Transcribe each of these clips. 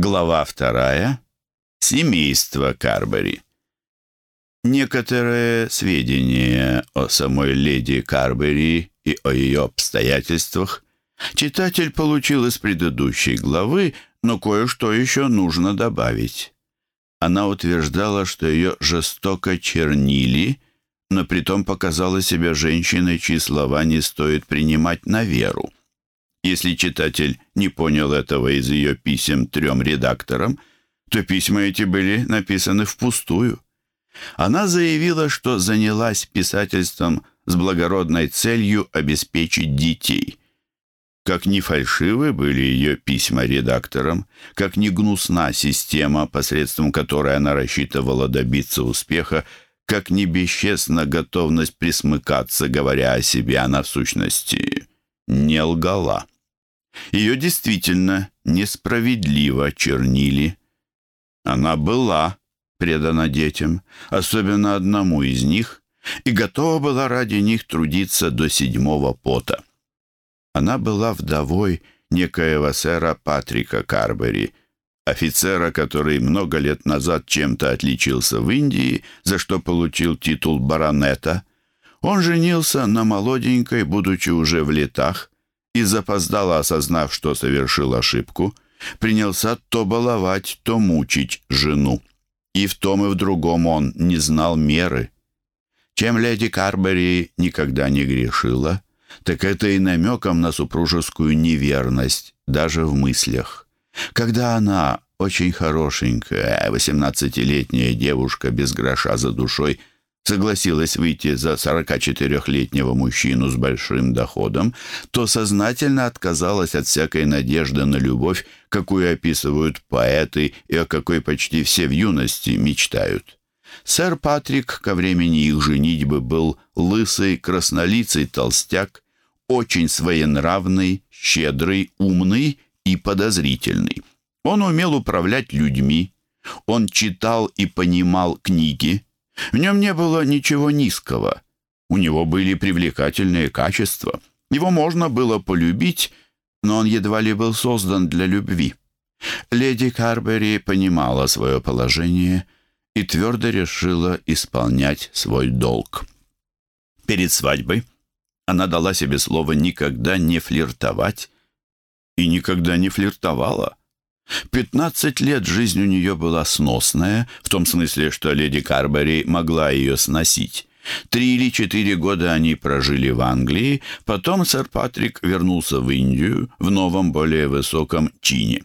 Глава вторая. Семейство Карбери. Некоторые сведения о самой леди Карбери и о ее обстоятельствах читатель получил из предыдущей главы, но кое-что еще нужно добавить. Она утверждала, что ее жестоко чернили, но притом показала себя женщиной, чьи слова не стоит принимать на веру. Если читатель не понял этого из ее писем трем редакторам, то письма эти были написаны впустую. Она заявила, что занялась писательством с благородной целью обеспечить детей. Как ни фальшивы были ее письма редакторам, как ни гнусна система, посредством которой она рассчитывала добиться успеха, как ни бесчестна готовность присмыкаться, говоря о себе, она в сущности не лгала. Ее действительно несправедливо чернили. Она была предана детям, особенно одному из них, и готова была ради них трудиться до седьмого пота. Она была вдовой некоего сэра Патрика Карбери, офицера, который много лет назад чем-то отличился в Индии, за что получил титул баронета. Он женился на молоденькой, будучи уже в летах, и запоздало осознав, что совершил ошибку, принялся то баловать, то мучить жену. И в том и в другом он не знал меры. Чем леди Карбери никогда не грешила, так это и намеком на супружескую неверность, даже в мыслях. Когда она, очень хорошенькая, восемнадцатилетняя девушка без гроша за душой, согласилась выйти за 44-летнего мужчину с большим доходом, то сознательно отказалась от всякой надежды на любовь, какую описывают поэты и о какой почти все в юности мечтают. Сэр Патрик ко времени их женитьбы был лысый, краснолицый толстяк, очень своенравный, щедрый, умный и подозрительный. Он умел управлять людьми, он читал и понимал книги, в нем не было ничего низкого. У него были привлекательные качества. Его можно было полюбить, но он едва ли был создан для любви. Леди Карбери понимала свое положение и твердо решила исполнять свой долг. Перед свадьбой она дала себе слово никогда не флиртовать и никогда не флиртовала. Пятнадцать лет жизнь у нее была сносная, в том смысле, что леди Карбери могла ее сносить. Три или четыре года они прожили в Англии, потом сэр Патрик вернулся в Индию в новом, более высоком чине.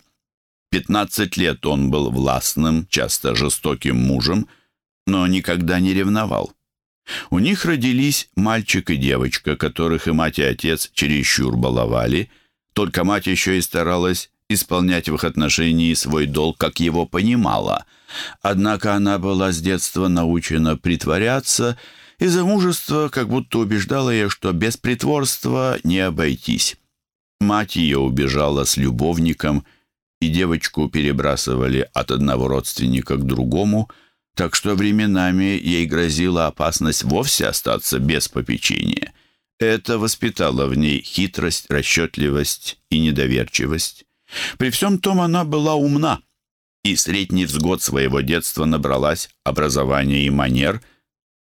Пятнадцать лет он был властным, часто жестоким мужем, но никогда не ревновал. У них родились мальчик и девочка, которых и мать, и отец чересчур баловали, только мать еще и старалась исполнять в их отношении свой долг, как его понимала. Однако она была с детства научена притворяться, и замужество как будто убеждало ее, что без притворства не обойтись. Мать ее убежала с любовником, и девочку перебрасывали от одного родственника к другому, так что временами ей грозила опасность вовсе остаться без попечения. Это воспитало в ней хитрость, расчетливость и недоверчивость. При всем том она была умна, и средний взгод своего детства набралась образования и манер,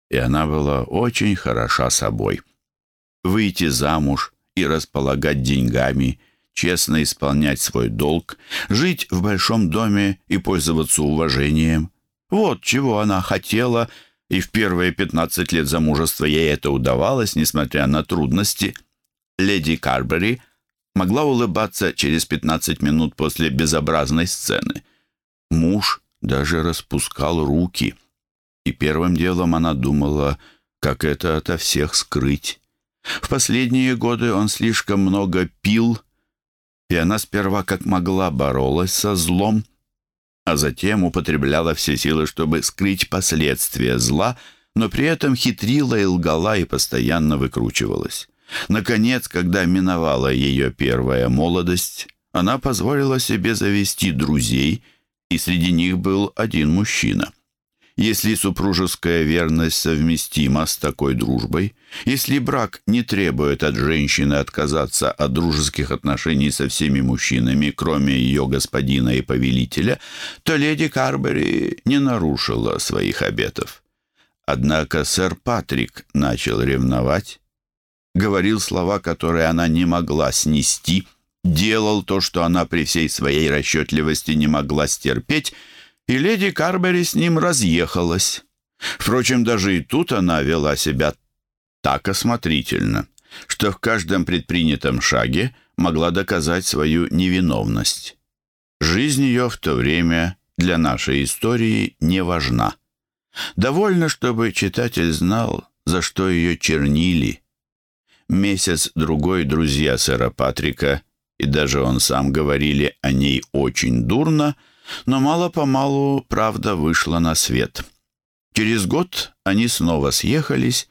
и она была очень хороша собой. Выйти замуж и располагать деньгами, честно исполнять свой долг, жить в большом доме и пользоваться уважением. Вот чего она хотела, и в первые пятнадцать лет замужества ей это удавалось, несмотря на трудности. Леди Карбери – могла улыбаться через 15 минут после безобразной сцены. Муж даже распускал руки, и первым делом она думала, как это ото всех скрыть. В последние годы он слишком много пил, и она сперва как могла боролась со злом, а затем употребляла все силы, чтобы скрыть последствия зла, но при этом хитрила и лгала и постоянно выкручивалась. Наконец, когда миновала ее первая молодость, она позволила себе завести друзей, и среди них был один мужчина. если супружеская верность совместима с такой дружбой, если брак не требует от женщины отказаться от дружеских отношений со всеми мужчинами, кроме ее господина и повелителя, то леди Карбери не нарушила своих обетов. Однако сэр Патрик начал ревновать, говорил слова, которые она не могла снести, делал то, что она при всей своей расчетливости не могла стерпеть, и леди Карбери с ним разъехалась. Впрочем, даже и тут она вела себя так осмотрительно, что в каждом предпринятом шаге могла доказать свою невиновность. Жизнь ее в то время для нашей истории не важна. Довольно, чтобы читатель знал, за что ее чернили. Месяц-другой друзья сэра Патрика, и даже он сам говорили о ней очень дурно — но мало-помалу правда вышла на свет. Через год они снова съехались,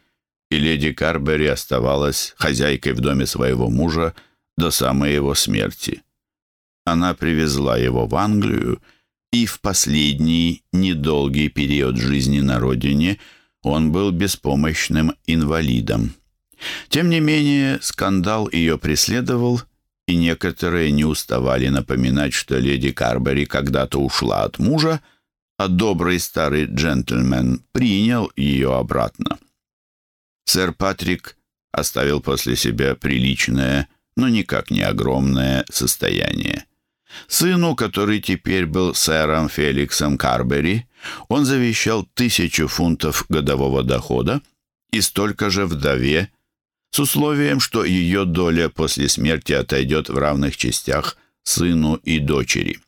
и леди Карбери оставалась хозяйкой в доме своего мужа до самой его смерти. Она привезла его в Англию, и в последний недолгий период жизни на родине он был беспомощным инвалидом. Тем не менее, скандал ее преследовал, и некоторые не уставали напоминать, что леди Карбери когда-то ушла от мужа, а добрый старый джентльмен принял ее обратно. Сэр Патрик оставил после себя приличное, но никак не огромное состояние. Сыну, который теперь был сэром Феликсом Карбери, он завещал тысячу фунтов годового дохода и столько же вдове, с условием, что ее доля после смерти отойдет в равных частях сыну и дочери.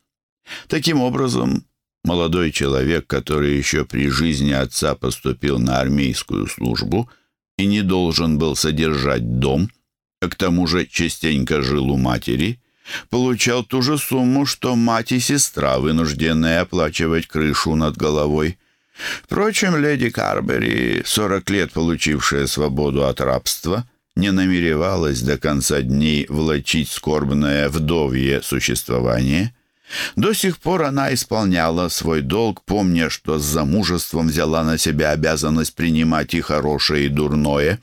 Таким образом, молодой человек, который еще при жизни отца поступил на армейскую службу и не должен был содержать дом, а к тому же частенько жил у матери, получал ту же сумму, что мать и сестра, вынужденные оплачивать крышу над головой. Впрочем, леди Карбери, сорок лет получившая свободу от рабства, не намеревалась до конца дней влачить скорбное вдовье существование. До сих пор она исполняла свой долг, помня, что с замужеством взяла на себя обязанность принимать и хорошее, и дурное.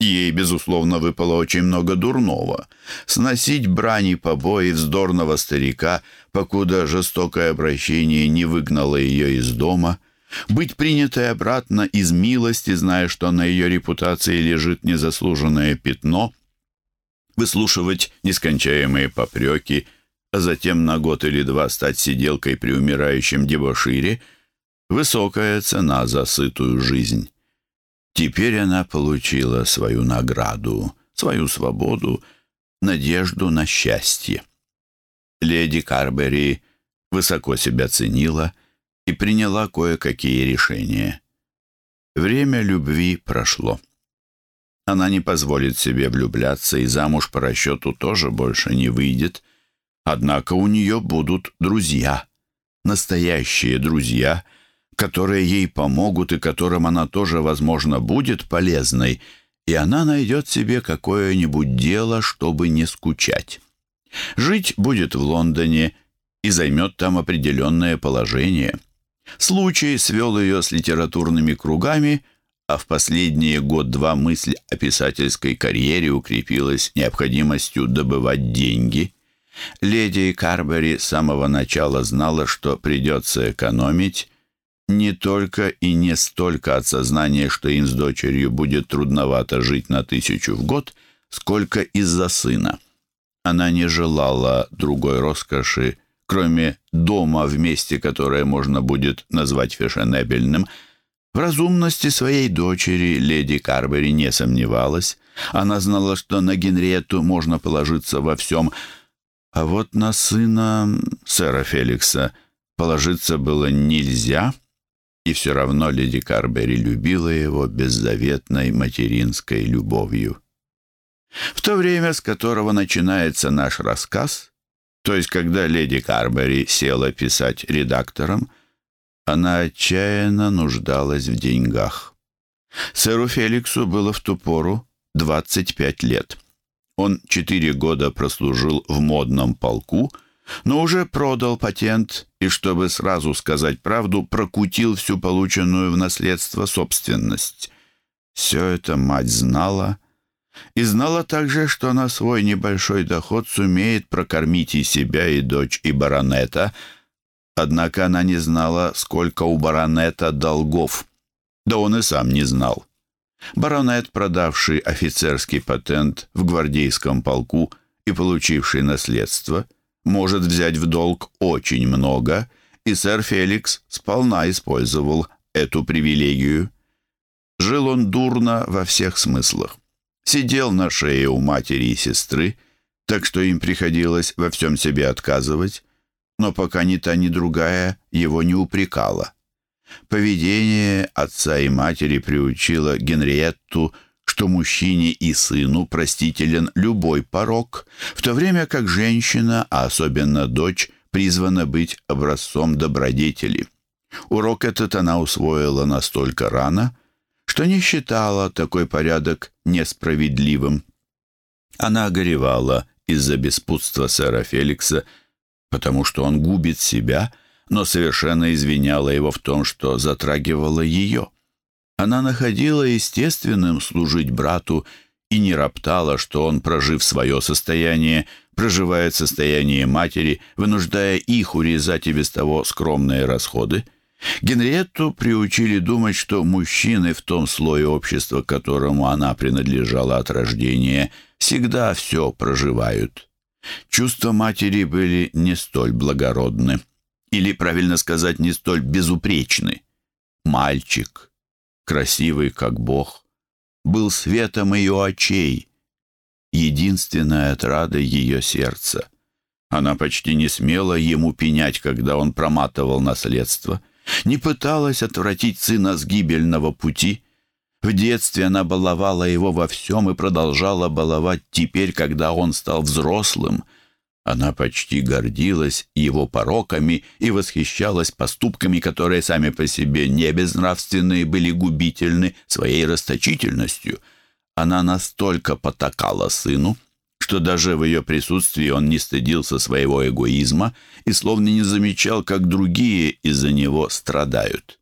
Ей, безусловно, выпало очень много дурного. Сносить брани побои вздорного старика, покуда жестокое обращение не выгнало ее из дома — быть принятой обратно из милости, зная, что на ее репутации лежит незаслуженное пятно, выслушивать нескончаемые попреки, а затем на год или два стать сиделкой при умирающем дебошире — высокая цена за сытую жизнь. Теперь она получила свою награду, свою свободу, надежду на счастье. Леди Карбери высоко себя ценила — и приняла кое-какие решения. Время любви прошло. Она не позволит себе влюбляться и замуж по расчету тоже больше не выйдет. Однако у нее будут друзья, настоящие друзья, которые ей помогут и которым она тоже, возможно, будет полезной, и она найдет себе какое-нибудь дело, чтобы не скучать. Жить будет в Лондоне и займет там определенное положение – Случай свел ее с литературными кругами, а в последние год-два мысль о писательской карьере укрепилась необходимостью добывать деньги. Леди Карбери с самого начала знала, что придется экономить, не только и не столько от сознания, что им с дочерью будет трудновато жить на тысячу в год, сколько из-за сына. Она не желала другой роскоши, кроме дома в месте, которое можно будет назвать фешенебельным, в разумности своей дочери леди Карбери не сомневалась. Она знала, что на Генриетту можно положиться во всем, а вот на сына сэра Феликса положиться было нельзя, и все равно леди Карбери любила его беззаветной материнской любовью. В то время, с которого начинается наш рассказ, то есть, когда леди Карбери села писать редактором, она отчаянно нуждалась в деньгах. Сэру Феликсу было в ту пору 25 лет. Он четыре года прослужил в модном полку, но уже продал патент и, чтобы сразу сказать правду, прокутил всю полученную в наследство собственность. Все это мать знала, и знала также, что на свой небольшой доход сумеет прокормить и себя, и дочь, и баронета, однако она не знала, сколько у баронета долгов. Да он и сам не знал. Баронет, продавший офицерский патент в гвардейском полку и получивший наследство, может взять в долг очень много, и сэр Феликс сполна использовал эту привилегию. Жил он дурно во всех смыслах. Сидел на шее у матери и сестры, так что им приходилось во всем себе отказывать, но пока ни та, ни другая его не упрекала. Поведение отца и матери приучило Генриетту, что мужчине и сыну простителен любой порог, в то время как женщина, а особенно дочь, призвана быть образцом добродетели. Урок этот она усвоила настолько рано, что не считала такой порядок несправедливым. Она горевала из-за беспутства сэра Феликса, потому что он губит себя — но совершенно извиняла его в том, что затрагивала ее. Она находила естественным служить брату и не роптала, что он, прожив свое состояние, проживает состояние матери, вынуждая их урезать и без того скромные расходы. Генриетту приучили думать, что мужчины в том слое общества, которому она принадлежала от рождения, всегда все проживают. Чувства матери были не столь благородны или, правильно сказать, не столь безупречны. Мальчик, красивый как Бог, был светом ее очей, единственная отрада ее сердца. Она почти не смела ему пенять, когда он проматывал наследство, не пыталась отвратить сына с гибельного пути. В детстве она баловала его во всем и продолжала баловать теперь, когда он стал взрослым — она почти гордилась его пороками и восхищалась поступками, которые сами по себе не безнравственные были губительны своей расточительностью. Она настолько потакала сыну, что даже в ее присутствии он не стыдился своего эгоизма и словно не замечал, как другие из-за него страдают.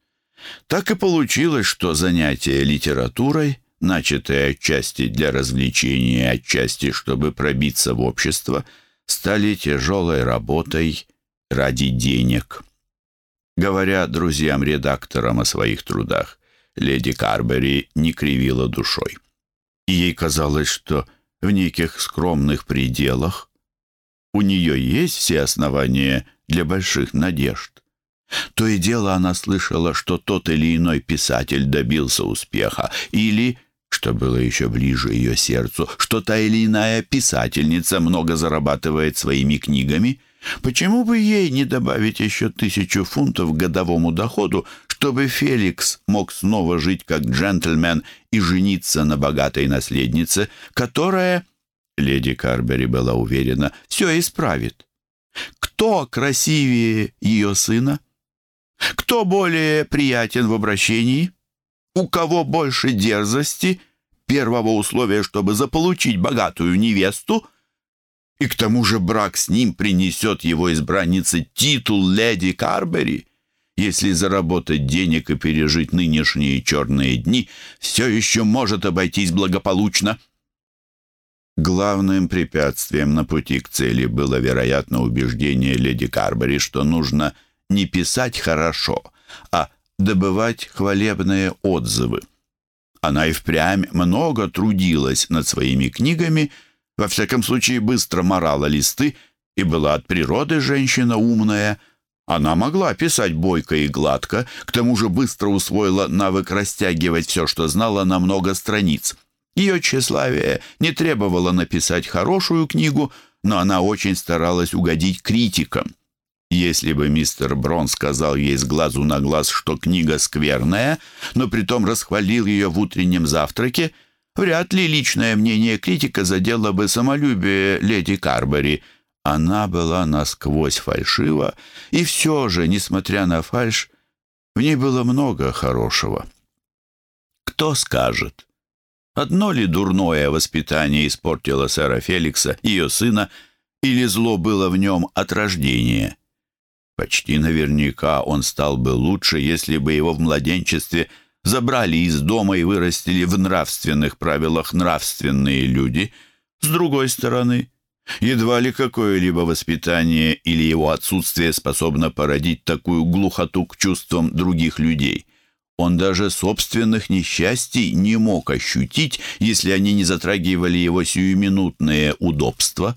Так и получилось, что занятие литературой, начатое отчасти для развлечения, отчасти чтобы пробиться в общество – стали тяжелой работой ради денег. Говоря друзьям-редакторам о своих трудах, леди Карбери не кривила душой. И ей казалось, что в неких скромных пределах у нее есть все основания для больших надежд. То и дело она слышала, что тот или иной писатель добился успеха, или что было еще ближе ее сердцу, что та или иная писательница много зарабатывает своими книгами. Почему бы ей не добавить еще тысячу фунтов к годовому доходу, чтобы Феликс мог снова жить как джентльмен и жениться на богатой наследнице, которая, леди Карбери была уверена, все исправит? Кто красивее ее сына? Кто более приятен в обращении? У кого больше дерзости — первого условия, чтобы заполучить богатую невесту, и к тому же брак с ним принесет его избраннице титул леди Карбери. Если заработать денег и пережить нынешние черные дни, все еще может обойтись благополучно. Главным препятствием на пути к цели было, вероятно, убеждение леди Карбери, что нужно не писать хорошо, а добывать хвалебные отзывы. Она и впрямь много трудилась над своими книгами, во всяком случае быстро морала листы и была от природы женщина умная. Она могла писать бойко и гладко, к тому же быстро усвоила навык растягивать все, что знала, на много страниц. Ее тщеславие не требовало написать хорошую книгу, но она очень старалась угодить критикам. Если бы мистер Брон сказал ей с глазу на глаз, что книга скверная, но притом расхвалил ее в утреннем завтраке, вряд ли личное мнение критика задело бы самолюбие леди Карбери. Она была насквозь фальшива, и все же, несмотря на фальшь, в ней было много хорошего. Кто скажет? Одно ли дурное воспитание испортило сэра Феликса, ее сына, или зло было в нем от рождения. Почти наверняка он стал бы лучше, если бы его в младенчестве забрали из дома и вырастили в нравственных правилах нравственные люди. С другой стороны, едва ли какое-либо воспитание или его отсутствие способно породить такую глухоту к чувствам других людей. Он даже собственных несчастий не мог ощутить, если они не затрагивали его сиюминутные удобства.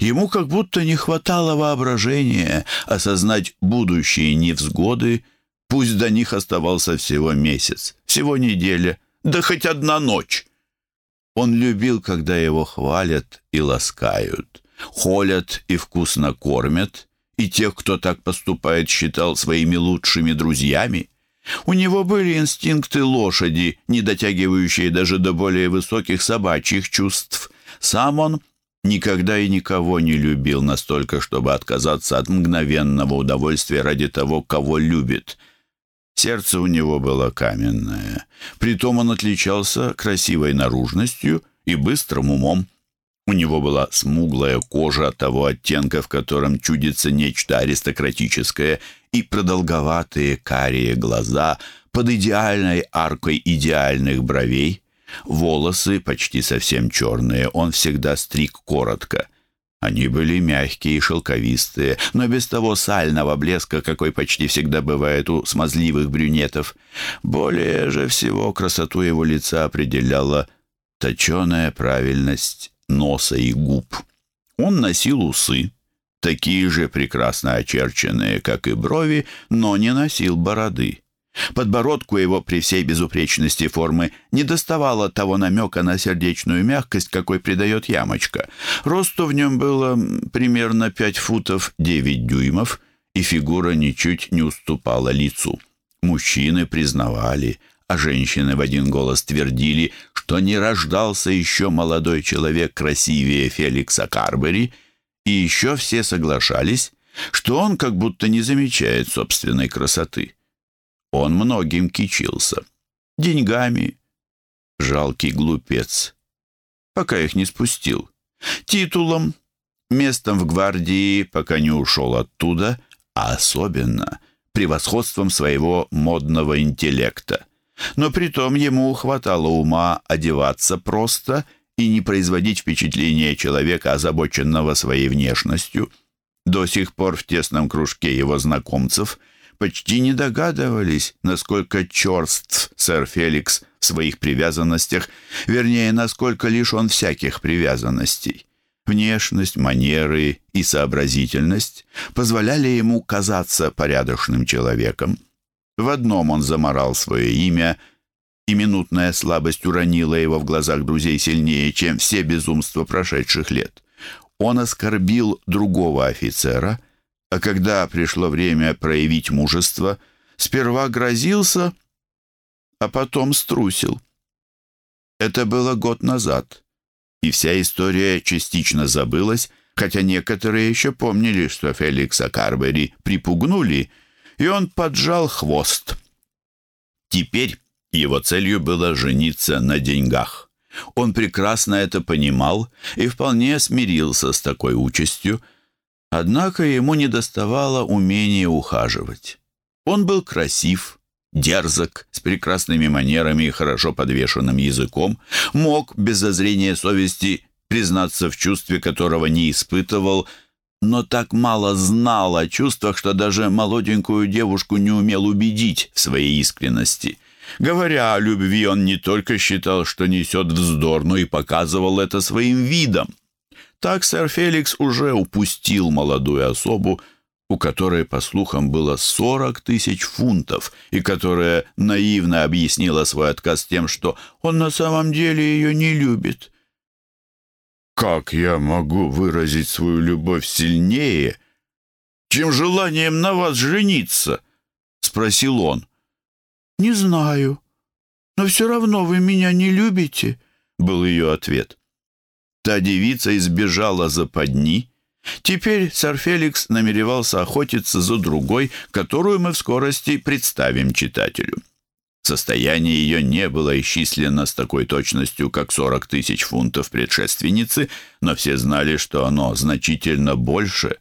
Ему как будто не хватало воображения осознать будущие невзгоды, пусть до них оставался всего месяц, всего неделя, да хоть одна ночь. Он любил, когда его хвалят и ласкают, холят и вкусно кормят, и тех, кто так поступает, считал своими лучшими друзьями. У него были инстинкты лошади, не дотягивающие даже до более высоких собачьих чувств. Сам он никогда и никого не любил настолько, чтобы отказаться от мгновенного удовольствия ради того, кого любит. Сердце у него было каменное. Притом он отличался красивой наружностью и быстрым умом. У него была смуглая кожа того оттенка, в котором чудится нечто аристократическое, и продолговатые карие глаза под идеальной аркой идеальных бровей. Волосы, почти совсем черные, он всегда стриг коротко. Они были мягкие и шелковистые, но без того сального блеска, какой почти всегда бывает у смазливых брюнетов. Более же всего красоту его лица определяла точеная правильность носа и губ. Он носил усы, такие же прекрасно очерченные, как и брови, но не носил бороды. Подбородку его при всей безупречности формы не доставало того намека на сердечную мягкость, какой придает ямочка. Росту в нем было примерно 5 футов 9 дюймов, и фигура ничуть не уступала лицу. Мужчины признавали, а женщины в один голос твердили, что не рождался еще молодой человек красивее Феликса Карбери, и еще все соглашались, что он как будто не замечает собственной красоты. Он многим кичился. Деньгами. Жалкий глупец. Пока их не спустил. Титулом, местом в гвардии, пока не ушел оттуда, а особенно превосходством своего модного интеллекта. Но притом ему хватало ума одеваться просто и не производить впечатление человека, озабоченного своей внешностью. До сих пор в тесном кружке его знакомцев почти не догадывались, насколько черств сэр Феликс в своих привязанностях, вернее, насколько лишен всяких привязанностей. Внешность, манеры и сообразительность позволяли ему казаться порядочным человеком. В одном он заморал свое имя, и минутная слабость уронила его в глазах друзей сильнее, чем все безумства прошедших лет. Он оскорбил другого офицера, а когда пришло время проявить мужество, сперва грозился, а потом струсил. Это было год назад, и вся история частично забылась, хотя некоторые еще помнили, что Феликса Карбери припугнули — и он поджал хвост. Теперь его целью было жениться на деньгах. Он прекрасно это понимал и вполне смирился с такой участью, однако ему недоставало умения ухаживать. Он был красив, дерзок, с прекрасными манерами и хорошо подвешенным языком, мог без зазрения совести признаться в чувстве, которого не испытывал, но так мало знал о чувствах, что даже молоденькую девушку не умел убедить в своей искренности. Говоря о любви, он не только считал, что несет вздор, но и показывал это своим видом. Так сэр Феликс уже упустил молодую особу, у которой, по слухам, было сорок тысяч фунтов, и которая наивно объяснила свой отказ тем, что он на самом деле ее не любит. Как я могу выразить свою любовь сильнее, чем желанием на вас жениться? Спросил он. Не знаю, но все равно вы меня не любите, был ее ответ. Та девица избежала западни. Теперь сэр Феликс намеревался охотиться за другой, которую мы в скорости представим читателю. Состояние ее не было исчислено с такой точностью, как 40 тысяч фунтов предшественницы, но все знали, что оно значительно больше.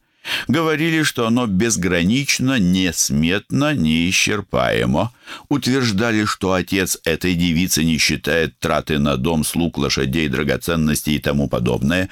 Говорили, что оно безгранично, несметно, неисчерпаемо. Утверждали, что отец этой девицы не считает траты на дом, слуг, лошадей, драгоценностей и тому подобное.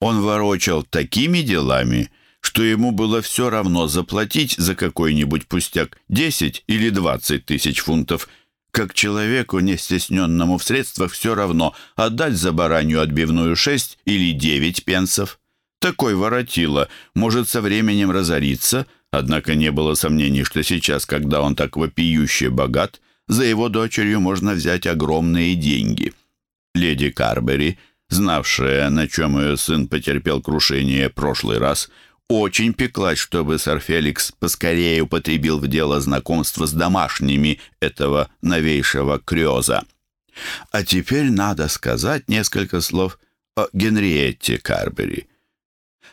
Он ворочал такими делами – что ему было все равно заплатить за какой-нибудь пустяк 10 или 20 тысяч фунтов, как человеку, не стесненному в средствах, все равно отдать за баранью отбивную 6 или 9 пенсов. Такой воротило может со временем разориться, однако не было сомнений, что сейчас, когда он так вопиюще богат, за его дочерью можно взять огромные деньги. Леди Карбери, знавшая, на чем ее сын потерпел крушение прошлый раз, очень пеклась, чтобы сэр Феликс поскорее употребил в дело знакомство с домашними этого новейшего крёза. А теперь надо сказать несколько слов о Генриетте Карбери.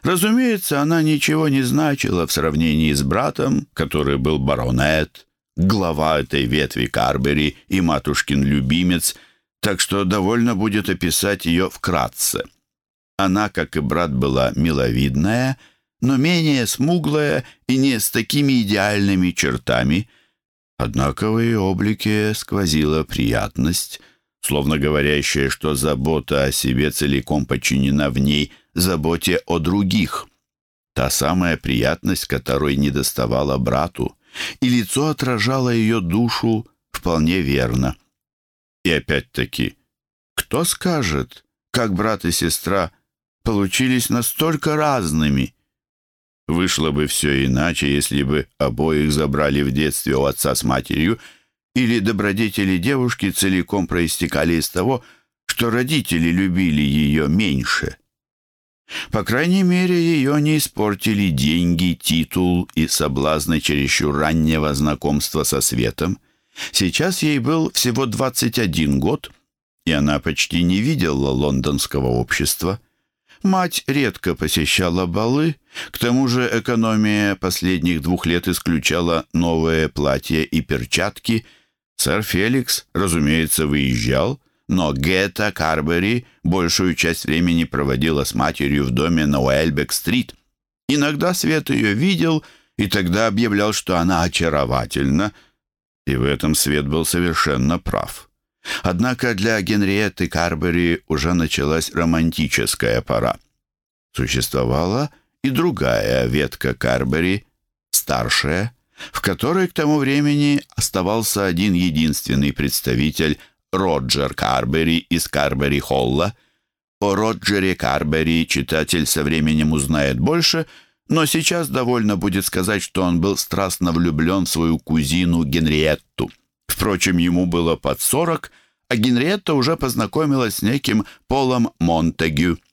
Разумеется, она ничего не значила в сравнении с братом, который был баронет, глава этой ветви Карбери и матушкин любимец, так что довольно будет описать ее вкратце. Она, как и брат, была миловидная — но менее смуглая и не с такими идеальными чертами. Однако в ее облике сквозила приятность, словно говорящая, что забота о себе целиком подчинена в ней заботе о других. Та самая приятность, которой не доставала брату, и лицо отражало ее душу вполне верно. И опять-таки, кто скажет, как брат и сестра получились настолько разными — Вышло бы все иначе, если бы обоих забрали в детстве у отца с матерью, или добродетели девушки целиком проистекали из того, что родители любили ее меньше. По крайней мере, ее не испортили деньги, титул и соблазны чересчур раннего знакомства со светом. Сейчас ей был всего 21 год, и она почти не видела лондонского общества. Мать редко посещала балы, к тому же экономия последних двух лет исключала новые платья и перчатки. Сэр Феликс, разумеется, выезжал, но Гетта Карбери большую часть времени проводила с матерью в доме на Уэльбек-стрит. Иногда Свет ее видел и тогда объявлял, что она очаровательна, и в этом Свет был совершенно прав. Однако для Генриетты Карбери уже началась романтическая пора. Существовала и другая ветка Карбери, старшая, в которой к тому времени оставался один единственный представитель Роджер Карбери из Карбери-Холла. О Роджере Карбери читатель со временем узнает больше, но сейчас довольно будет сказать, что он был страстно влюблен в свою кузину Генриетту. Впрочем, ему было под сорок, а Генриетта уже познакомилась с неким Полом Монтегю –